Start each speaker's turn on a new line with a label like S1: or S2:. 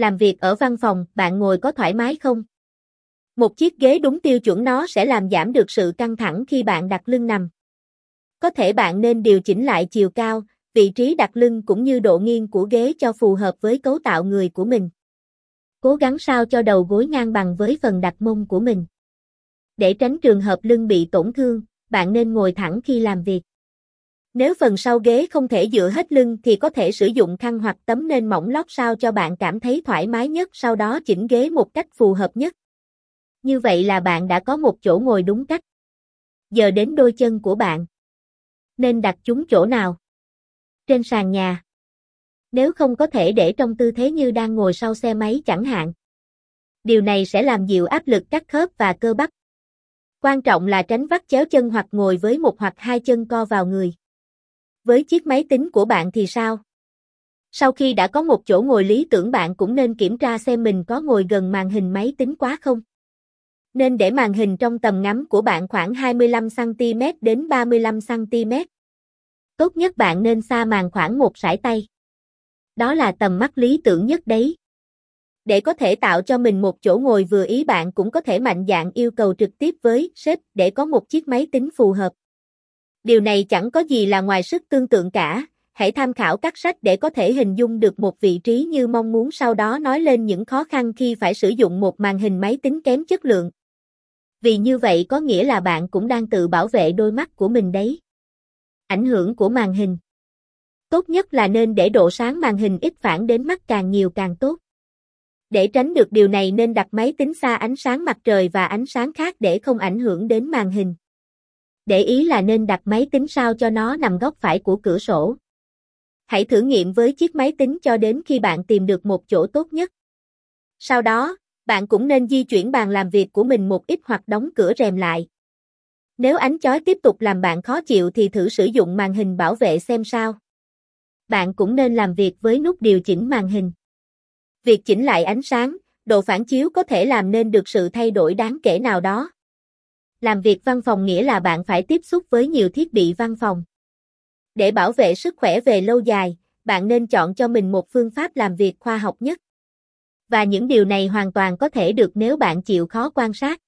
S1: Làm việc ở văn phòng, bạn ngồi có thoải mái không? Một chiếc ghế đúng tiêu chuẩn nó sẽ làm giảm được sự căng thẳng khi bạn đặt lưng nằm. Có thể bạn nên điều chỉnh lại chiều cao, vị trí đặt lưng cũng như độ nghiêng của ghế cho phù hợp với cấu tạo người của mình. Cố gắng sao cho đầu gối ngang bằng với phần đặt mông của mình. Để tránh trường hợp lưng bị tổn thương, bạn nên ngồi thẳng khi làm việc. Nếu phần sau ghế không thể dựa hết lưng thì có thể sử dụng khăn hoặc tấm nền mỏng lót sao cho bạn cảm thấy thoải mái nhất, sau đó chỉnh ghế một cách phù hợp nhất. Như vậy là bạn đã có một chỗ ngồi đúng cách. Giờ đến đôi chân của bạn. Nên đặt chúng chỗ nào? Trên sàn nhà. Nếu không có thể để trong tư thế như đang ngồi sau xe máy chẳng hạn. Điều này sẽ làm dịu áp lực các khớp và cơ bắp. Quan trọng là tránh vắt chéo chân hoặc ngồi với một hoặc hai chân co vào người. Với chiếc máy tính của bạn thì sao? Sau khi đã có một chỗ ngồi lý tưởng bạn cũng nên kiểm tra xem mình có ngồi gần màn hình máy tính quá không. Nên để màn hình trong tầm ngắm của bạn khoảng 25cm đến 35cm. Tốt nhất bạn nên xa màn khoảng một sải tay. Đó là tầm mắt lý tưởng nhất đấy. Để có thể tạo cho mình một chỗ ngồi vừa ý bạn cũng có thể mạnh dạn yêu cầu trực tiếp với sếp để có một chiếc máy tính phù hợp. Điều này chẳng có gì là ngoài sức tương tượng cả, hãy tham khảo các sách để có thể hình dung được một vị trí như mong muốn sau đó nói lên những khó khăn khi phải sử dụng một màn hình máy tính kém chất lượng. Vì như vậy có nghĩa là bạn cũng đang tự bảo vệ đôi mắt của mình đấy. Ảnh hưởng của màn hình Tốt nhất là nên để độ sáng màn hình ít phản đến mắt càng nhiều càng tốt. Để tránh được điều này nên đặt máy tính xa ánh sáng mặt trời và ánh sáng khác để không ảnh hưởng đến màn hình. Để ý là nên đặt máy tính sao cho nó nằm góc phải của cửa sổ. Hãy thử nghiệm với chiếc máy tính cho đến khi bạn tìm được một chỗ tốt nhất. Sau đó, bạn cũng nên di chuyển bàn làm việc của mình một ít hoặc đóng cửa rèm lại. Nếu ánh chói tiếp tục làm bạn khó chịu thì thử sử dụng màn hình bảo vệ xem sao. Bạn cũng nên làm việc với nút điều chỉnh màn hình. Việc chỉnh lại ánh sáng, độ phản chiếu có thể làm nên được sự thay đổi đáng kể nào đó. Làm việc văn phòng nghĩa là bạn phải tiếp xúc với nhiều thiết bị văn phòng. Để bảo vệ sức khỏe về lâu dài, bạn nên chọn cho mình một phương pháp làm việc khoa học nhất. Và những điều này hoàn toàn có thể được nếu bạn chịu khó quan sát.